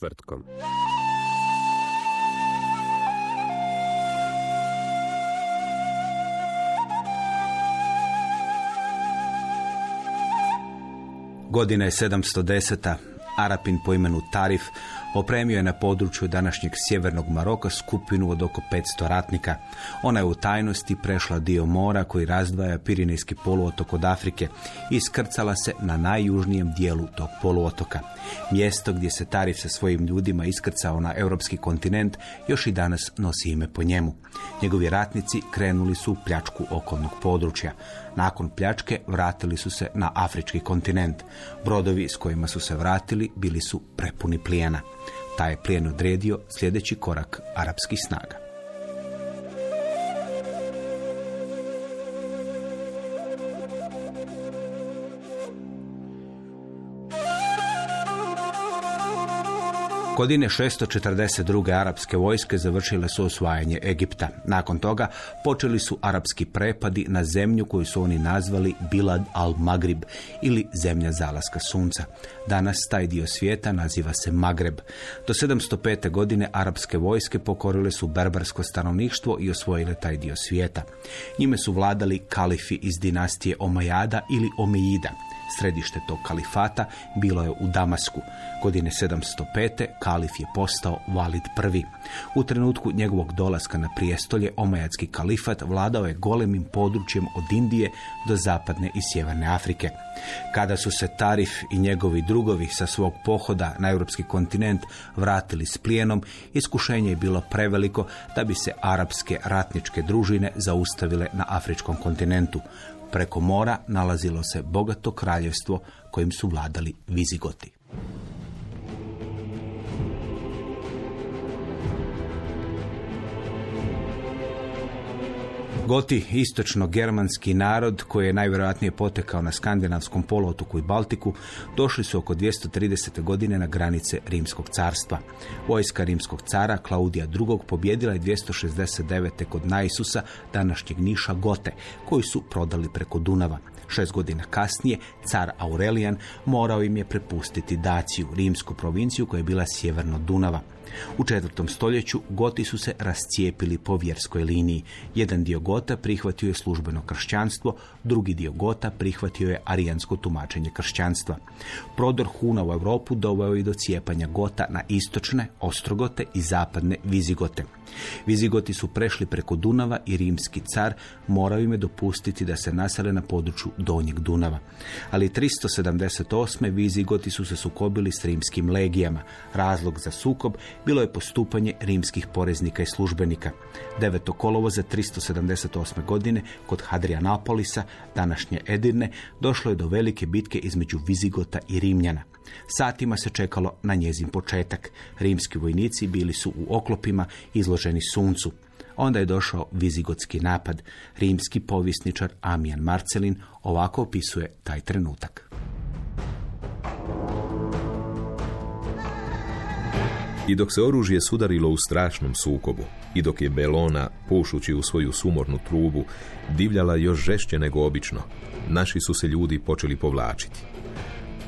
Četvrtkom. Godina je 710. Arapin po imenu Tarif opremio je na području današnjeg sjevernog Maroka skupinu od oko 500 ratnika. Ona je u tajnosti prešla dio mora koji razdvaja Pirinejski poluotok od Afrike i iskrcala se na najjužnijem dijelu tog poluotoka. Mjesto gdje se Tarif sa svojim ljudima iskrcao na europski kontinent još i danas nosi ime po njemu. Njegovi ratnici krenuli su u pljačku okolnog područja. Nakon pljačke vratili su se na afrički kontinent. Brodovi s kojima su se vratili bili su prepuni plijena. Taj je plijen odredio sljedeći korak arapskih snaga. Godine 642. arapske vojske završile su osvajanje Egipta. Nakon toga počeli su arapski prepadi na zemlju koju su oni nazvali Bilad al-Magrib ili zemlja zalaska sunca. Danas taj dio svijeta naziva se Magreb. Do 705. godine arapske vojske pokorile su berbarsko stanovništvo i osvojile taj dio svijeta. Njime su vladali kalifi iz dinastije Omajada ili Omejida. Središte tog kalifata bilo je u Damasku. Godine 705. kalif je postao Valid I. U trenutku njegovog dolaska na prijestolje Omajadski kalifat vladao je golemim područjem od Indije do zapadne i sjeverne Afrike. Kada su se Tarif i njegovi drugovi sa svog pohoda na europski kontinent vratili s plijenom, iskušenje je bilo preveliko da bi se arapske ratničke družine zaustavile na afričkom kontinentu. Preko mora nalazilo se bogato kraljevstvo kojim su vladali Vizigoti. Goti, istočno-germanski narod koji je najvjerojatnije potekao na skandinavskom poluotoku i Baltiku, došli su oko 230. godine na granice Rimskog carstva. Vojska rimskog cara Klaudija II. pobjedila je 269. kod Naisusa, današnjeg Niša Gote, koji su prodali preko Dunava. Šest godina kasnije, car Aurelijan morao im je prepustiti Daciju, rimsku provinciju koja je bila sjeverno Dunava. U četvrtom stoljeću Goti su se rascijepili po vjerskoj liniji. Jedan dio Gota prihvatio je službeno kršćanstvo, drugi dio Gota prihvatio je arijansko tumačenje kršćanstva. Prodor Huna u Europu doveo je do cijepanja Gota na istočne, Ostrogote i zapadne Vizigote. Vizigoti su prešli preko Dunava i rimski car morao im je dopustiti da se nasele na području Donjeg Dunava. Ali 378. Vizigoti su se sukobili s rimskim legijama. Razlog za sukob bilo je postupanje rimskih poreznika i službenika. 9. kolovoza 378. godine kod Hadrianapolisa, današnje Edirne, došlo je do velike bitke između Vizigota i Rimljana. Satima se čekalo na njezin početak. Rimski vojnici bili su u oklopima izloženi suncu. Onda je došao vizigotski napad. Rimski povisničar Amijan Marcelin ovako opisuje taj trenutak. I dok se oružje sudarilo u strašnom sukobu, i dok je Belona, pušući u svoju sumornu trubu, divljala još žešće nego obično, naši su se ljudi počeli povlačiti.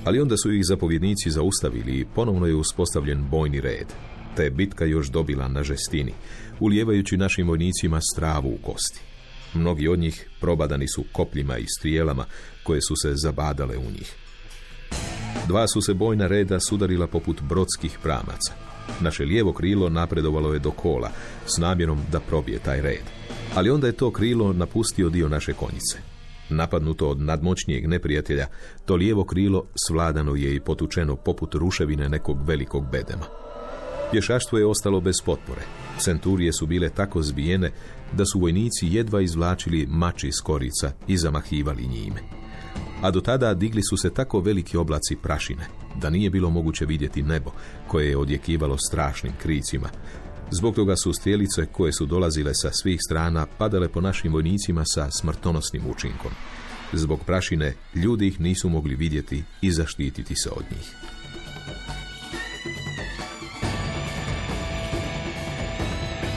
Ali onda su ih zapovjednici zaustavili i ponovno je uspostavljen bojni red. Te bitka još dobila na žestini, ulijevajući našim vojnicima stravu u kosti. Mnogi od njih probadani su kopljima i strijelama koje su se zabadale u njih. Dva su se bojna reda sudarila poput brodskih pramaca. Naše lijevo krilo napredovalo je do kola s namjerom da probije taj red. Ali onda je to krilo napustio dio naše konjice. Napadnuto od nadmoćnijeg neprijatelja, to lijevo krilo svladano je i potučeno poput ruševine nekog velikog bedema. Pješaštvo je ostalo bez potpore. Centurije su bile tako zbijene da su vojnici jedva izvlačili mači iz korica i zamahivali njime. A do tada digli su se tako veliki oblaci prašine, da nije bilo moguće vidjeti nebo, koje je odjekivalo strašnim kricima. Zbog toga su strijelice koje su dolazile sa svih strana padale po našim vojnicima sa smrtonosnim učinkom. Zbog prašine ljudi ih nisu mogli vidjeti i zaštititi se od njih.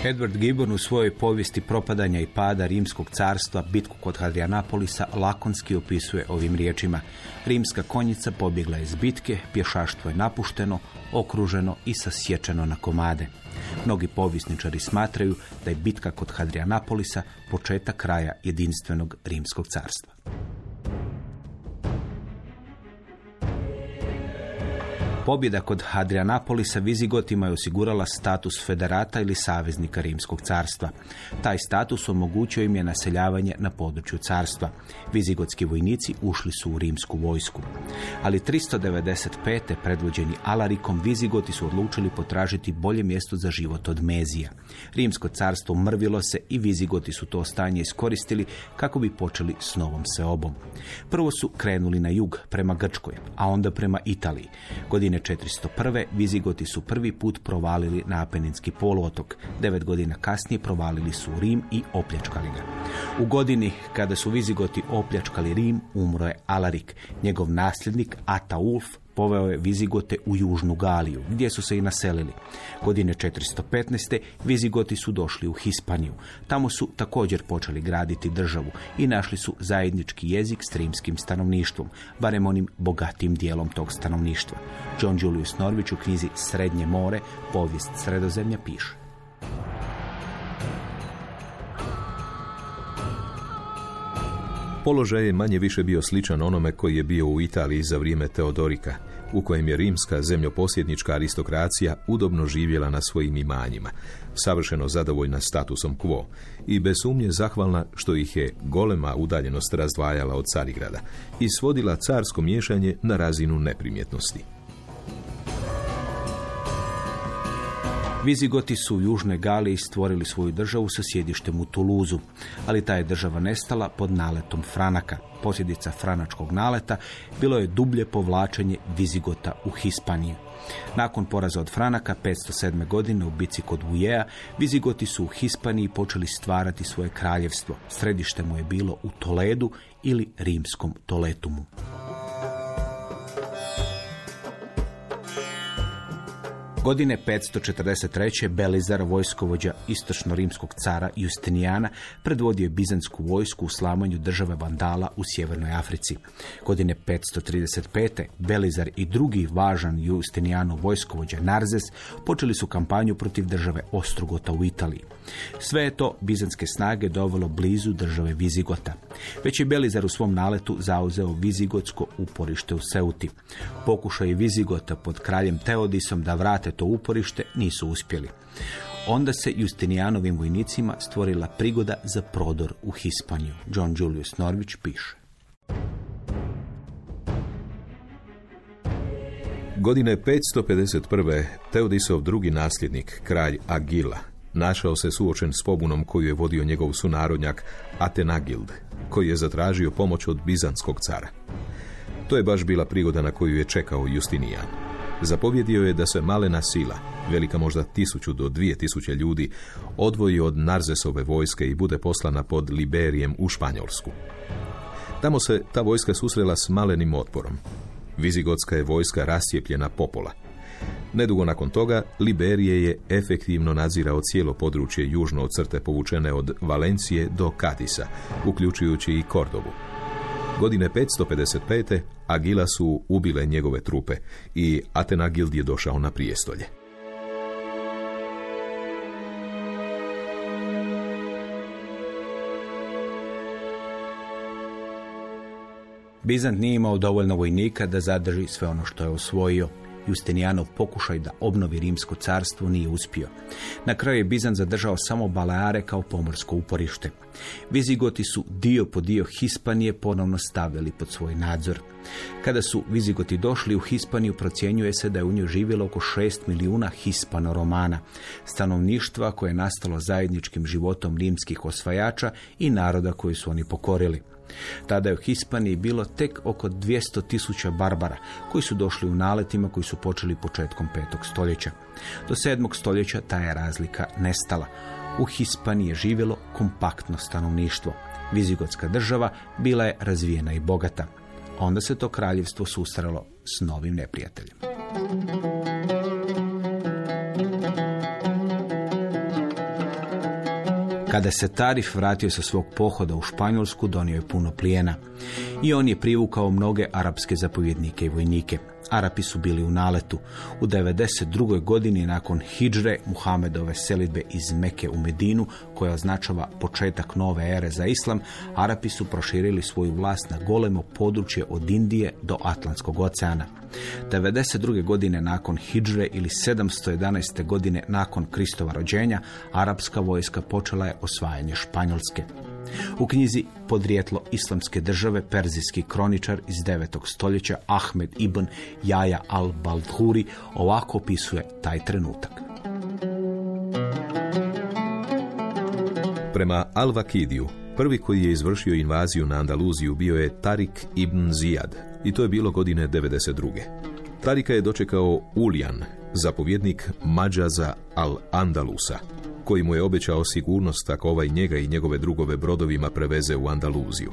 Edward Gibbon u svojoj povijesti propadanja i pada Rimskog carstva, bitku kod Hadrianapolisa, lakonski opisuje ovim riječima. Rimska konjica pobjegla iz bitke, pješaštvo je napušteno, okruženo i sasječeno na komade. Mnogi povjesničari smatraju da je bitka kod Hadrianapolisa početak kraja jedinstvenog Rimskog carstva. Pobjeda kod Hadrianapolisa Vizigotima je osigurala status federata ili saveznika Rimskog carstva. Taj status omogućio im je naseljavanje na području carstva. Vizigotski vojnici ušli su u rimsku vojsku. Ali 395. predvođeni Alarikom Vizigoti su odlučili potražiti bolje mjesto za život od Mezija. Rimsko carstvo mrvilo se i Vizigoti su to stanje iskoristili kako bi počeli s novom seobom. Prvo su krenuli na jug prema Grčkoj, a onda prema Italiji. Godine 401. Vizigoti su prvi put provalili na Apeninski poluotok. Devet godina kasnije provalili su Rim i opljačkali ga. U godini kada su Vizigoti opljačkali Rim, umro je Alarik. Njegov nasljednik Ataulf poveo je Vizigote u Južnu Galiju, gdje su se i naselili. Godine 415. Vizigoti su došli u Hispaniju. Tamo su također počeli graditi državu i našli su zajednički jezik s rimskim stanovništvom, barem onim bogatim dijelom tog stanovništva. John Julius Norvić u knjizi Srednje more, povijest sredozemlja piše. Položaj je manje više bio sličan onome koji je bio u Italiji za vrijeme Teodorika, u kojem je rimska zemljoposjednička aristokracija udobno živjela na svojim imanjima, savršeno zadovoljna statusom quo i bez sumnje zahvalna što ih je golema udaljenost razdvajala od Carigrada i svodila carsko miješanje na razinu neprimjetnosti. Vizigoti su u Južnoj Galiji stvorili svoju državu sa sjedištem u Tuluzu, ali ta je država nestala pod naletom Franaka. Posljedica franačkog naleta bilo je dublje povlačenje Vizigota u Hispaniju. Nakon poraza od Franaka 507. godine u bici kod Ujeja, Vizigoti su u Hispaniji počeli stvarati svoje kraljevstvo. Središte mu je bilo u Toledu ili rimskom Toletumu. Godine 543. Belizar, vojskovođa istočno-rimskog cara Justinijana, predvodio je bizansku vojsku u slamanju države Vandala u Sjevernoj Africi. Godine 535. Belizar i drugi važan Justinijanov vojskovođa Narzes počeli su kampanju protiv države Ostrugota u Italiji. Sve je to bizanske snage dovelo blizu države Vizigota. Već je Belizar u svom naletu zauzeo Vizigotsko uporište u Seuti. Pokušaj Vizigota pod kraljem Teodisom da vrate to uporište nisu uspjeli. Onda se Justinijanovim vojnicima stvorila prigoda za prodor u Hispaniju. John Julius Norvić piše. Godine 551. Teodisov drugi nasljednik, kralj Agila, našao se suočen s pobunom koju je vodio njegov sunarodnjak Atenagild, koji je zatražio pomoć od Bizanskog cara. To je baš bila prigoda na koju je čekao Justinijan. Zapovjedio je da se malena sila, velika možda tisuću do dvije tisuće ljudi, odvoji od Narzesove vojske i bude poslana pod Liberijem u Španjolsku. Tamo se ta vojska susrela s malenim otporom. Vizigotska je vojska rascijepljena popola. Nedugo nakon toga, Liberije je efektivno nadzirao cijelo područje južno od crte povučene od Valencije do Katisa, uključujući i Kordovu. Godine 555. Agila su ubile njegove trupe i Atenagild je došao na prijestolje. Bizant nije imao dovoljno vojnika da zadrži sve ono što je osvojio. Justinijanov pokušaj da obnovi rimsko carstvo nije uspio. Na kraju je Bizant zadržao samo Baleare kao pomorsko uporište. Vizigoti su dio po dio Hispanije ponovno stavljali pod svoj nadzor. Kada su Vizigoti došli u Hispaniju, procjenjuje se da je u njoj živjelo oko 6 milijuna hispanoromana, stanovništva koje je nastalo zajedničkim životom rimskih osvajača i naroda koji su oni pokorili. Tada je u Hispaniji bilo tek oko 200 tisuća barbara koji su došli u naletima koji su počeli početkom petog stoljeća. Do sedmog stoljeća ta je razlika nestala. U Hispaniji je živjelo kompaktno stanovništvo. Vizigotska država bila je razvijena i bogata. Onda se to kraljevstvo susrelo s novim neprijateljem. Kada se Tarif vratio sa svog pohoda u Španjolsku, donio je puno plijena. I on je privukao mnoge arapske zapovjednike i vojnike. Arapi su bili u naletu. U 92. godini nakon Hidžre Muhamedove selidbe iz Meke u Medinu, koja označava početak nove ere za islam, Arapi su proširili svoju vlast na golemo područje od Indije do Atlantskog oceana. 92. godine nakon Hidžre ili 711. godine nakon Kristova rođenja, arapska vojska počela je osvajanje Španjolske. U knjizi Podrijetlo islamske države perzijski kroničar iz 9. stoljeća Ahmed ibn Jaja al-Baldhuri ovako opisuje taj trenutak. Prema Al-Vakidiju, prvi koji je izvršio invaziju na Andaluziju bio je Tarik ibn Zijad i to je bilo godine 92. Tarika je dočekao Uljan, zapovjednik Mađaza al-Andalusa, koji mu je obećao sigurnost ako ovaj njega i njegove drugove brodovima preveze u Andaluziju.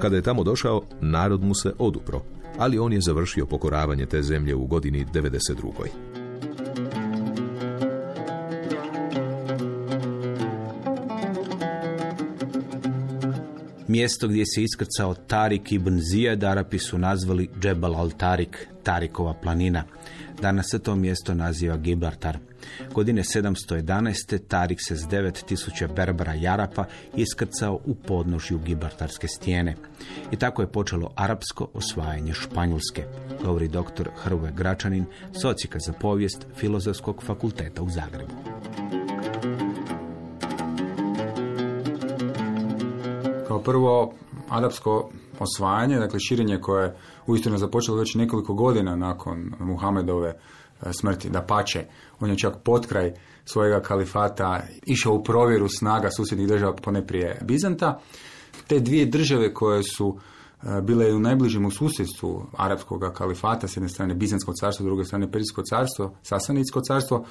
Kada je tamo došao, narod mu se odupro, ali on je završio pokoravanje te zemlje u godini 92. Mjesto gdje se iskrcao Tarik ibn Zijad, Arapi su nazvali Džebel al-Tarik, Tarikova planina. Danas se to mjesto naziva Gibraltar. Godine 711. Tarik se s 9000 Berbera i iskrcao u podnožju Gibraltarske stijene. I tako je počelo arapsko osvajanje Španjolske, govori dr. Hrvoje Gračanin, socijka za povijest Filozofskog fakulteta u Zagrebu. Kao prvo, arapsko osvajanje, dakle širenje koje je uistinu započelo već nekoliko godina nakon Muhamedove smrti, da pače, on je čak potkraj svojega kalifata išao u provjeru snaga susjednih država poneprije Bizanta. Te dvije države koje su e, bile u najbližem susjedstvu arapskog kalifata, s jedne strane Bizansko carstvo, s druge strane Perijsko carstvo, Sasanitsko carstvo,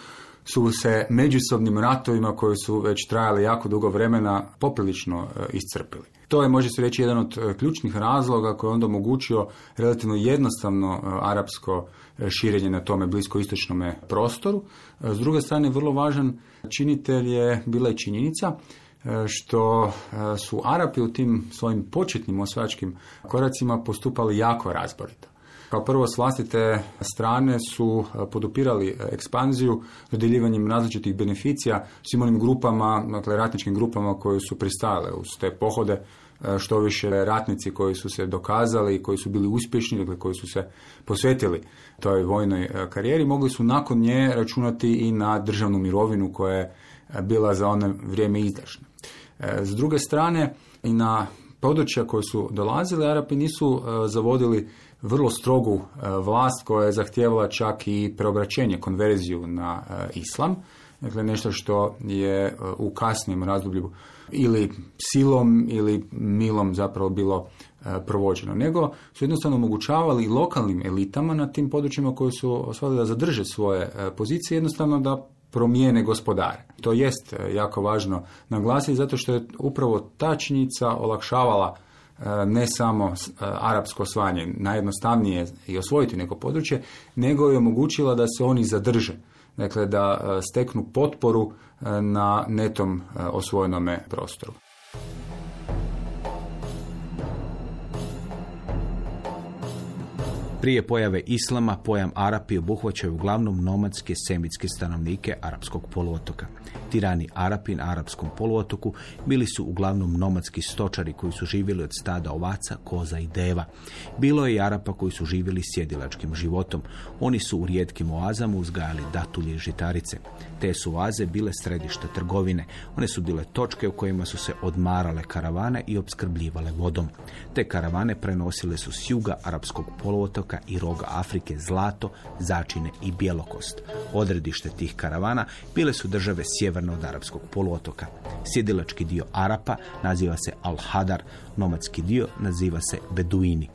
su se međusobnim ratovima koji su već trajali jako dugo vremena poprilično e, iscrpili. To je, može se reći, jedan od e, ključnih razloga koji je onda omogućio relativno jednostavno arapsko širenje na tome bliskoistočnome prostoru. S druge strane, vrlo važan činitelj je bila i činjenica što su Arapi u tim svojim početnim osvajačkim koracima postupali jako razborito. Kao prvo s vlastite strane su podupirali ekspanziju dodjeljivanjem različitih beneficija svim onim grupama, dakle ratničkim grupama koje su pristajale uz te pohode, što više ratnici koji su se dokazali i koji su bili uspješni, dakle koji su se posvetili toj vojnoj karijeri, mogli su nakon nje računati i na državnu mirovinu koja je bila za ono vrijeme izdašna. S druge strane, i na područja koje su dolazili, Arapi nisu zavodili vrlo strogu vlast koja je zahtijevala čak i preobraćenje, konverziju na islam. Dakle, nešto što je u kasnijem razdoblju ili silom ili milom zapravo bilo provođeno, nego su jednostavno omogućavali lokalnim elitama na tim područjima koji su osvojili da zadrže svoje pozicije, jednostavno da promijene gospodare. To jest jako važno naglasiti zato što je upravo ta činjenica olakšavala ne samo arapsko osvajanje, najjednostavnije i osvojiti neko područje, nego je omogućila da se oni zadrže. Dakle, da steknu potporu na netom osvojenome prostoru. Prije pojave islama, pojam Arapi obuhvaćaju uglavnom nomadske semitske stanovnike arapskog poluotoka. Tirani Arapi na arapskom poluotoku bili su uglavnom nomadski stočari koji su živjeli od stada ovaca, koza i deva. Bilo je i Arapa koji su živjeli sjedilačkim životom. Oni su u rijetkim oazama uzgajali datulje i žitarice. Te su oaze bile središte trgovine. One su bile točke u kojima su se odmarale karavane i opskrbljivale vodom. Te karavane prenosile su s juga arapskog poluotoka i roga Afrike zlato, začine i bjelokost. Odredište tih karavana bile su države sjeverno od arapskog poluotoka. Sjedilački dio Arapa naziva se Al-Hadar, nomadski dio naziva se Beduini.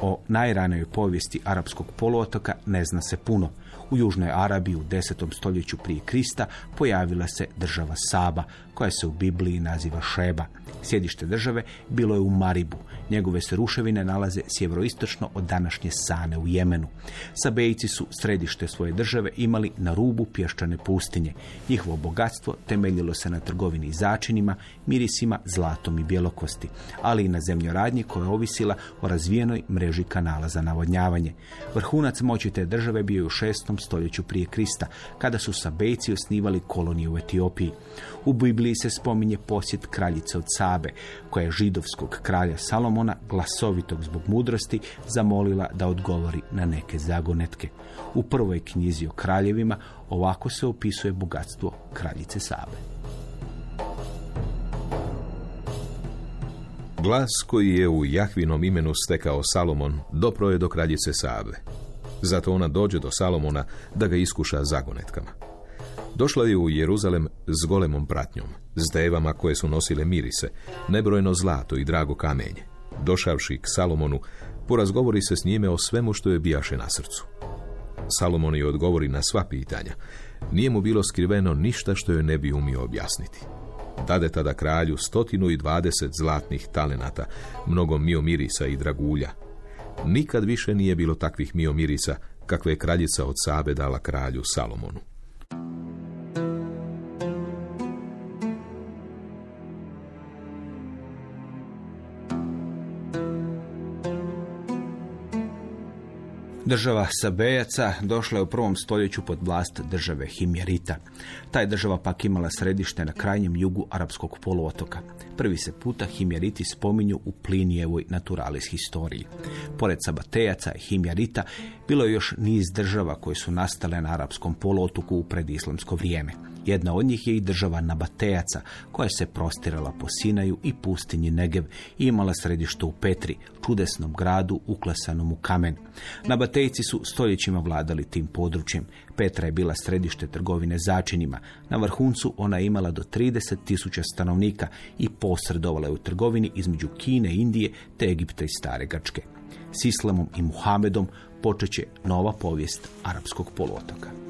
O najranijoj povijesti arapskog poluotoka ne zna se puno. U Južnoj Arabiji u 10. stoljeću prije Krista pojavila se država Saba, koja se u Bibliji naziva Šeba. Sjedište države bilo je u Maribu. Njegove se ruševine nalaze sjeveroistočno od današnje Sane u Jemenu. Sabejci su središte svoje države imali na rubu pješčane pustinje. Njihovo bogatstvo temeljilo se na trgovini začinima, mirisima, zlatom i bjelokosti, ali i na zemljoradnji koja je ovisila o razvijenoj mreži kanala za navodnjavanje. Vrhunac moći te države bio je u šestom stoljeću prije Krista, kada su Sabejci osnivali koloniju u Etiopiji. U Bibliji se spominje posjet kraljice od Sabe, koja je židovskog kralja Salomona, glasovitog zbog mudrosti, zamolila da odgovori na neke zagonetke. U prvoj knjizi o kraljevima ovako se opisuje bogatstvo kraljice Sabe. Glas koji je u Jahvinom imenu stekao Salomon dopro je do kraljice Sabe. Zato ona dođe do Salomona da ga iskuša zagonetkama. Došla je u Jeruzalem s golemom pratnjom, s devama koje su nosile mirise, nebrojno zlato i drago kamenje. Došavši k Salomonu, porazgovori se s njime o svemu što je bijaše na srcu. Salomon je odgovori na sva pitanja. Nije mu bilo skriveno ništa što joj ne bi umio objasniti. Dade tada kralju stotinu i dvadeset zlatnih talenata, mnogo miomirisa i dragulja. Nikad više nije bilo takvih miomirisa kakve je kraljica od Sabe dala kralju Salomonu. Država Sabejaca došla je u prvom stoljeću pod vlast države Himjerita. Ta je država pak imala središte na krajnjem jugu arapskog poluotoka. Prvi se puta Himjeriti spominju u Plinijevoj naturalis historiji. Pored Sabatejaca i Himjerita bilo je još niz država koje su nastale na arapskom poluotoku u predislamsko vrijeme. Jedna od njih je i država Nabatejaca, koja se prostirala po Sinaju i pustinji Negev i imala središte u Petri, čudesnom gradu uklesanom u kamen. Nabatejci su stoljećima vladali tim područjem. Petra je bila središte trgovine začinima. Na vrhuncu ona je imala do 30 tisuća stanovnika i posredovala je u trgovini između Kine, Indije te Egipta i Stare Grčke. S Islamom i Muhamedom počeće nova povijest arapskog poluotoka.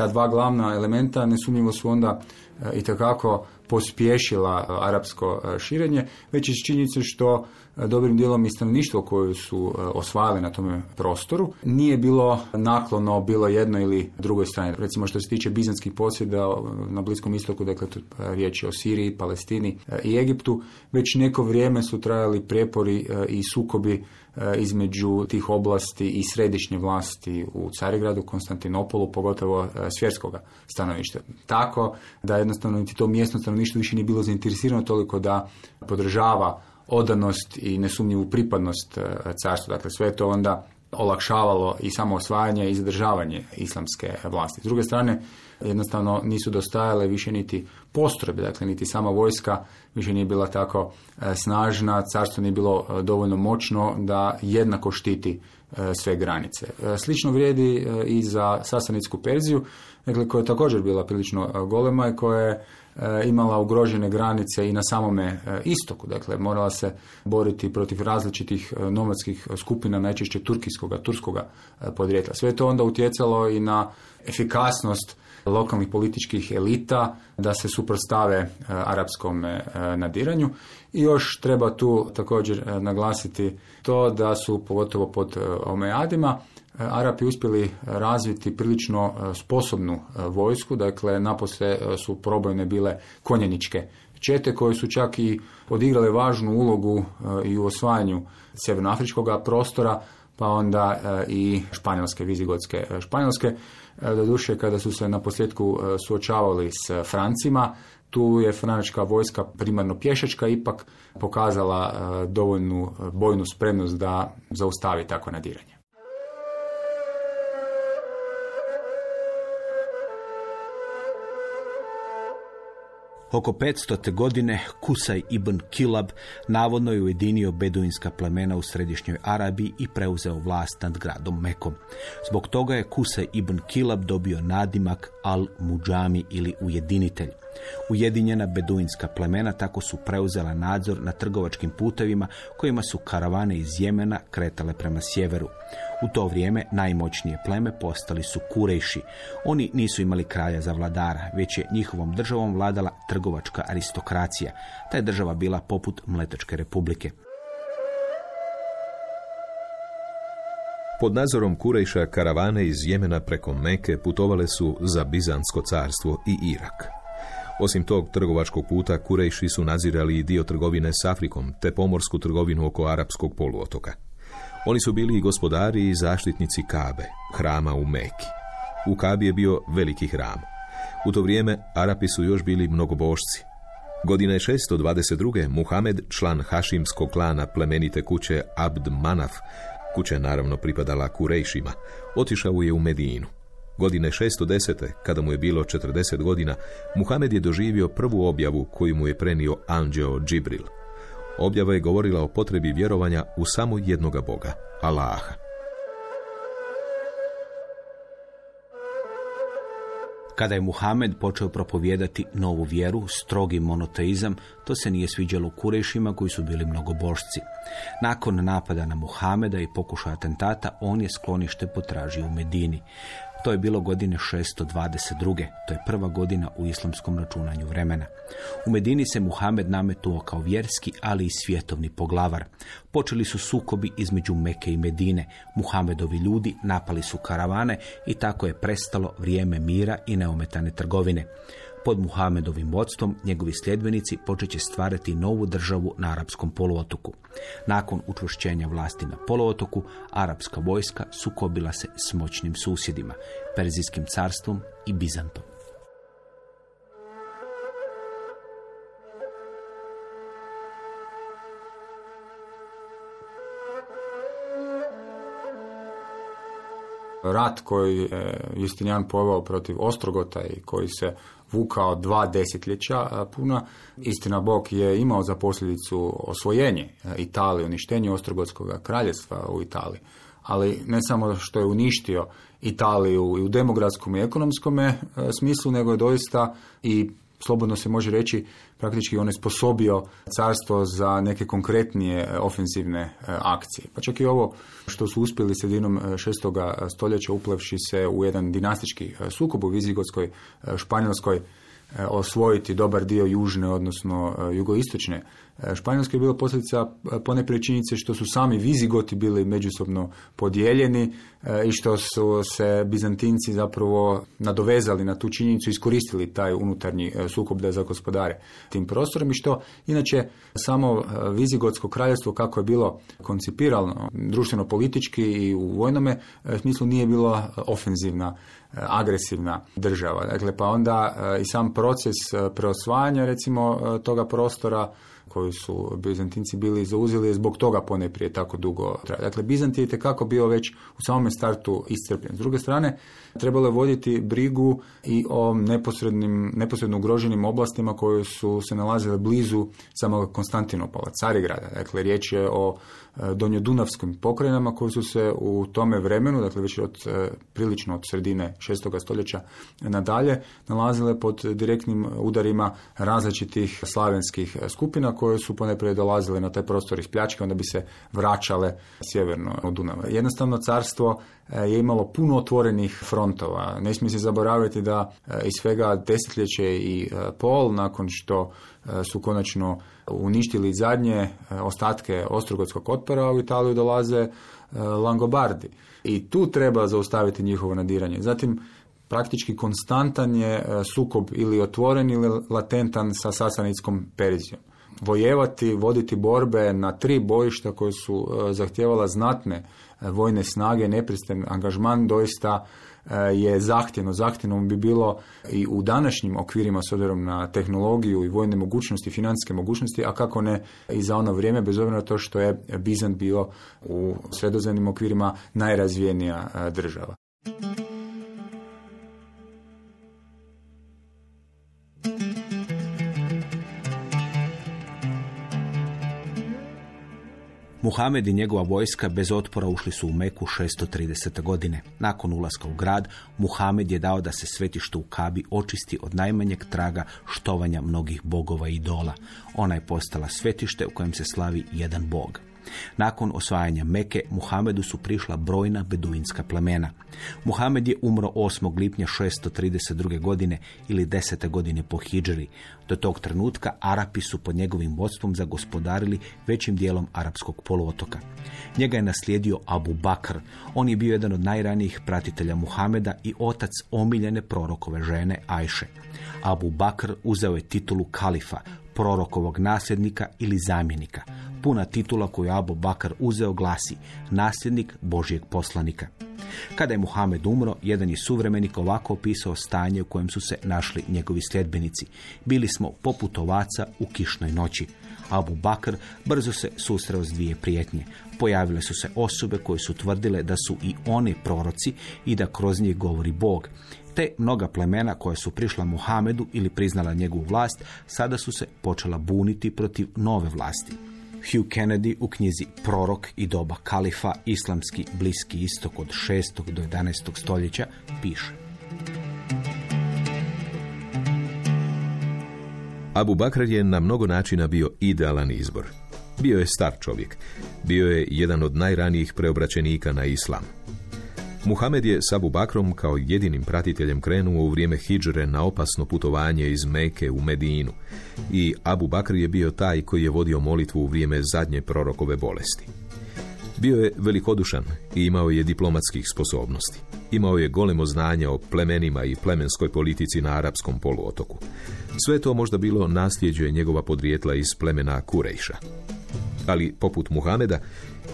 Ta dva glavna elementa nesumnjivo su onda e, i takako pospješila e, arapsko e, širenje, već iz činjenice što dobrim dijelom i stanovništvo koje su osvajali na tome prostoru nije bilo naklono bilo jedno ili drugoj strani. Recimo što se tiče bizanskih posjeda na Bliskom istoku, dakle riječ je o Siriji, Palestini i Egiptu, već neko vrijeme su trajali prijepori i sukobi E, između tih oblasti i središnje vlasti u Carigradu, Konstantinopolu, pogotovo e, svjetskoga stanovišta. Tako da jednostavno niti to mjesno stanovništvo više nije bilo zainteresirano toliko da podržava odanost i nesumnjivu pripadnost e, carstva. Dakle, sve to onda olakšavalo i samo osvajanje i zadržavanje islamske vlasti. S druge strane, jednostavno nisu dostajale više niti postrojbe, dakle niti sama vojska više nije bila tako e, snažna, carstvo nije bilo e, dovoljno moćno da jednako štiti e, sve granice. Slično vrijedi i za Sasanitsku Perziju, dakle, koja je također bila prilično golema i koja je imala ugrožene granice i na samome istoku. Dakle, morala se boriti protiv različitih nomadskih skupina, najčešće turkijskoga, turskoga podrijetla. Sve to onda utjecalo i na efikasnost lokalnih političkih elita da se suprotstave e, arapskom e, nadiranju. I još treba tu također e, naglasiti to da su pogotovo pod Omejadima Arapi uspjeli razviti prilično sposobnu vojsku, dakle napose su probojne bile konjeničke čete koje su čak i odigrale važnu ulogu i u osvajanju sjevernoafričkog prostora, pa onda i španjolske, vizigotske španjolske. Doduše, kada su se na posljedku suočavali s Francima, tu je frančka vojska primarno pješačka ipak pokazala dovoljnu bojnu spremnost da zaustavi takvo nadiranje. Oko 500. godine Kusaj ibn Kilab navodno je ujedinio beduinska plemena u središnjoj Arabiji i preuzeo vlast nad gradom Mekom. Zbog toga je Kusaj ibn Kilab dobio nadimak Al-Mujami ili ujedinitelj. Ujedinjena beduinska plemena tako su preuzela nadzor na trgovačkim putevima kojima su karavane iz Jemena kretale prema sjeveru. U to vrijeme najmoćnije pleme postali su Kurejši. Oni nisu imali kralja za vladara, već je njihovom državom vladala trgovačka aristokracija. Ta je država bila poput Mletačke republike. Pod nadzorom Kurejša karavane iz Jemena preko Meke putovale su za Bizansko carstvo i Irak. Osim tog trgovačkog puta, Kurejši su nadzirali i dio trgovine s Afrikom, te pomorsku trgovinu oko arapskog poluotoka. Oni su bili i gospodari i zaštitnici Kabe, hrama u Meki. U Kabi je bio veliki hram. U to vrijeme Arapi su još bili mnogobošci. Godine 622. Muhamed, član Hašimskog klana plemenite kuće Abd Manaf, kuća je naravno pripadala Kurejšima, otišao je u Medinu. Godine 610. kada mu je bilo 40 godina, Muhamed je doživio prvu objavu koju mu je prenio anđeo Džibril. Objava je govorila o potrebi vjerovanja u samo jednoga Boga, Allaha. Kada je Muhamed počeo propovijedati novu vjeru, strogi monoteizam, to se nije sviđalo kurešima koji su bili mnogobošci. Nakon napada na Muhameda i pokušaja atentata, on je sklonište potražio u Medini. To je bilo godine 622. To je prva godina u islamskom računanju vremena. U Medini se Muhamed nametuo kao vjerski, ali i svjetovni poglavar. Počeli su sukobi između Meke i Medine. Muhamedovi ljudi napali su karavane i tako je prestalo vrijeme mira i neometane trgovine. Pod Muhamedovim vodstvom njegovi sljedbenici počet će stvarati novu državu na arapskom poluotoku. Nakon učvršćenja vlasti na poluotoku, arapska vojska sukobila se s moćnim susjedima, Perzijskim carstvom i Bizantom. rat koji je Justinijan poveo protiv Ostrogota i koji se vukao dva desetljeća puna. Istina Bog je imao za posljedicu osvojenje Italije, uništenje Ostrogotskog kraljevstva u Italiji. Ali ne samo što je uništio Italiju i u demografskom i ekonomskom e, smislu, nego je doista i slobodno se može reći, praktički on je sposobio carstvo za neke konkretnije e, ofenzivne e, akcije. Pa čak i ovo što su uspjeli sredinom e, šestoga stoljeća uplevši se u jedan dinastički sukob u Vizigotskoj, Španjolskoj, osvojiti dobar dio južne, odnosno jugoistočne Španjolska je bila posljedica e, pone činjenice što su sami Vizigoti bili međusobno podijeljeni e, i što su se Bizantinci zapravo nadovezali na tu činjenicu i iskoristili taj unutarnji sukob da zagospodare tim prostorom i što inače samo Vizigotsko kraljevstvo kako je bilo koncipirano društveno politički i u vojnome smislu nije bilo ofenzivna agresivna država. Dakle, pa onda i sam proces preosvajanja recimo toga prostora koju su Bizantinci bili zauzeli je zbog toga poneprije tako dugo traje. Dakle, Bizant je itekako bio već u samome startu iscrpljen. S druge strane, trebalo je voditi brigu i o neposrednim, neposredno ugroženim oblastima koje su se nalazile blizu samog Konstantinopola, Carigrada. Dakle, riječ je o donjodunavskim pokrajinama koje su se u tome vremenu, dakle već od, e, prilično od sredine 6. stoljeća nadalje, nalazile pod direktnim udarima različitih slavenskih skupina koje su poneprije dolazile na taj prostor iz pljačke, onda bi se vraćale sjeverno od Dunava. Jednostavno carstvo e, je imalo puno otvorenih frontova. Ne smije se zaboraviti da iz svega desetljeće i pol nakon što su konačno uništili zadnje e, ostatke Ostrogotskog otpora, u Italiju dolaze e, Langobardi. I tu treba zaustaviti njihovo nadiranje. Zatim, praktički konstantan je e, sukob ili otvoren ili latentan sa sasanitskom Perizijom. vojevati, voditi borbe na tri bojišta koje su zahtijevala znatne vojne snage, nepristen angažman doista je zahtjevno. Zahtjevno bi bilo i u današnjim okvirima s obzirom na tehnologiju i vojne mogućnosti, financijske mogućnosti, a kako ne i za ono vrijeme, bez obzira na to što je Bizant bio u sredozemnim okvirima najrazvijenija država. Muhamed i njegova vojska bez otpora ušli su u Meku 630. godine. Nakon ulaska u grad, Muhamed je dao da se svetište u Kabi očisti od najmanjeg traga štovanja mnogih bogova i idola. Ona je postala svetište u kojem se slavi jedan bog. Nakon osvajanja Meke, Muhamedu su prišla brojna beduinska plemena. Muhamed je umro 8. lipnja 632. godine ili 10. godine po Hidžri. Do tog trenutka Arapi su pod njegovim vodstvom zagospodarili većim dijelom arapskog poluotoka. Njega je naslijedio Abu Bakr. On je bio jedan od najranijih pratitelja Muhameda i otac omiljene prorokove žene Ajše. Abu Bakr uzeo je titulu kalifa, prorokovog nasljednika ili zamjenika. Puna titula koju Abu Bakar uzeo glasi nasljednik Božijeg poslanika. Kada je Muhammed umro, jedan je suvremenik ovako opisao stanje u kojem su se našli njegovi sljedbenici. Bili smo poput ovaca u kišnoj noći. Abu Bakr brzo se susreo s dvije prijetnje. Pojavile su se osobe koje su tvrdile da su i oni proroci i da kroz njih govori Bog te mnoga plemena koja su prišla Muhamedu ili priznala njegovu vlast, sada su se počela buniti protiv nove vlasti. Hugh Kennedy u knjizi Prorok i doba kalifa, islamski bliski istok od 6. do 11. stoljeća piše. Abu Bakr je na mnogo načina bio idealan izbor. Bio je star čovjek. Bio je jedan od najranijih preobraćenika na islam. Muhamed je s Abu Bakrom kao jedinim pratiteljem krenuo u vrijeme hijđre na opasno putovanje iz Meke u Medinu i Abu Bakr je bio taj koji je vodio molitvu u vrijeme zadnje prorokove bolesti. Bio je velikodušan i imao je diplomatskih sposobnosti. Imao je golemo znanje o plemenima i plemenskoj politici na arapskom poluotoku. Sve to možda bilo nasljeđuje njegova podrijetla iz plemena Kurejša. Ali, poput Muhameda,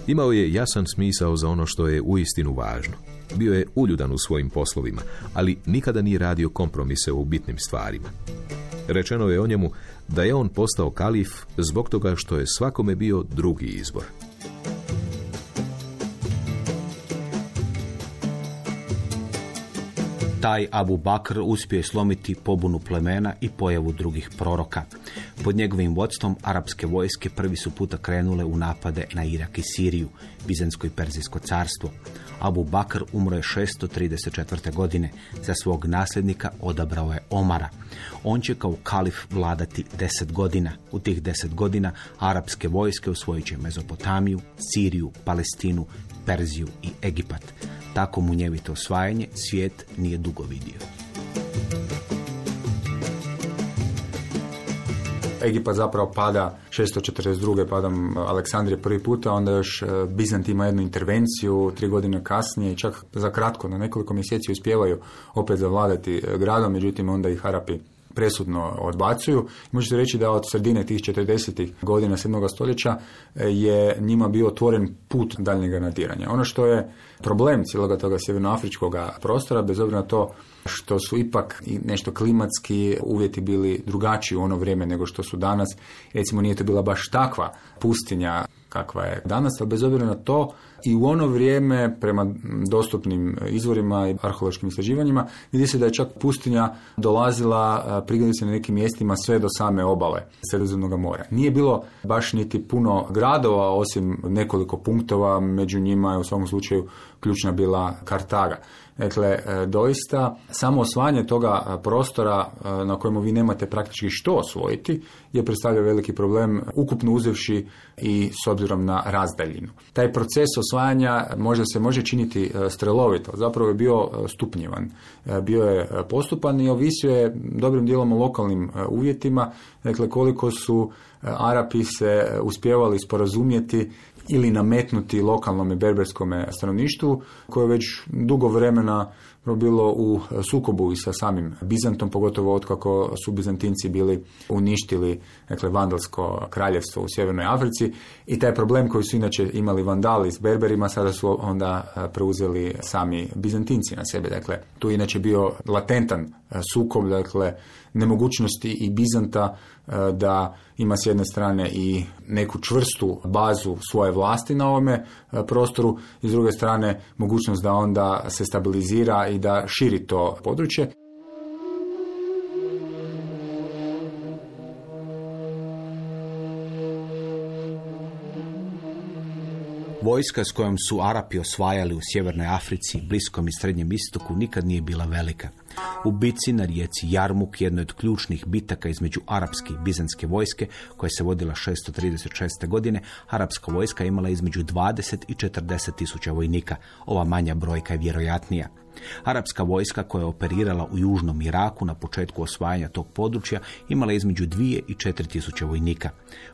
imao je jasan smisao za ono što je uistinu važno. Bio je uljudan u svojim poslovima, ali nikada nije radio kompromise u bitnim stvarima. Rečeno je o njemu da je on postao kalif zbog toga što je svakome bio drugi izbor. Taj Abu Bakr uspio slomiti pobunu plemena i pojavu drugih proroka. Pod njegovim vodstvom arapske vojske prvi su puta krenule u napade na Irak i Siriju, Bizansko i Perzijsko carstvo. Abu Bakr umro je 634. godine. Za svog nasljednika odabrao je Omara. On će kao kalif vladati deset godina. U tih deset godina arapske vojske osvojit će Mezopotamiju, Siriju, Palestinu, Perziju i Egipat. Tako munjevito osvajanje svijet nije dugo vidio. Egipat zapravo pada 642. padam Aleksandrije prvi puta, onda još e, Bizant ima jednu intervenciju tri godine kasnije i čak za kratko, na nekoliko mjeseci uspijevaju opet zavladati e, gradom, međutim onda ih Arapi presudno odbacuju. Možete reći da od sredine tih 40. godina 7. stoljeća e, je njima bio otvoren put daljnjega nadiranja. Ono što je problem cijeloga toga sjevernoafričkog prostora, bez obzira na to što su ipak nešto klimatski uvjeti bili drugačiji u ono vrijeme nego što su danas. Recimo nije to bila baš takva pustinja kakva je danas, ali bez obzira na to i u ono vrijeme prema dostupnim izvorima i arheološkim istraživanjima vidi se da je čak pustinja dolazila se na nekim mjestima sve do same obale Sredozemnog mora. Nije bilo baš niti puno gradova osim nekoliko punktova, među njima je u svakom slučaju ključna bila Kartaga. Dakle, e, doista samo osvajanje toga e, prostora e, na kojemu vi nemate praktički što osvojiti je predstavlja veliki problem ukupno uzevši i s obzirom na razdaljinu. Taj proces osvajanja možda se može činiti strelovito, zapravo je bio stupnjivan. Bio je postupan i ovisio je dobrim dijelom o lokalnim uvjetima, dakle koliko su Arapi se uspjevali sporazumjeti ili nametnuti lokalnom berberskom stanovništvu koje već dugo vremena bilo u sukobu i sa samim Bizantom, pogotovo otkako su Bizantinci bili uništili dakle, vandalsko kraljevstvo u Sjevernoj Africi i taj problem koji su inače imali vandali s Berberima, sada su onda preuzeli sami Bizantinci na sebe. Dakle, tu inače bio latentan sukob, dakle, nemogućnosti i Bizanta da ima s jedne strane i neku čvrstu bazu svoje vlasti na ovome e, prostoru i s druge strane mogućnost da onda se stabilizira i da širi to područje. Vojska s kojom su Arapi osvajali u Sjevernoj Africi, Bliskom i Srednjem istoku nikad nije bila velika. U bici na rijeci Jarmuk, jednoj od ključnih bitaka između arapske i bizanske vojske, koja se vodila 636. godine, arapska vojska imala između 20 i 40 tisuća vojnika. Ova manja brojka je vjerojatnija. Arapska vojska koja je operirala u južnom Iraku na početku osvajanja tog područja imala između 2 i 4 tisuće vojnika.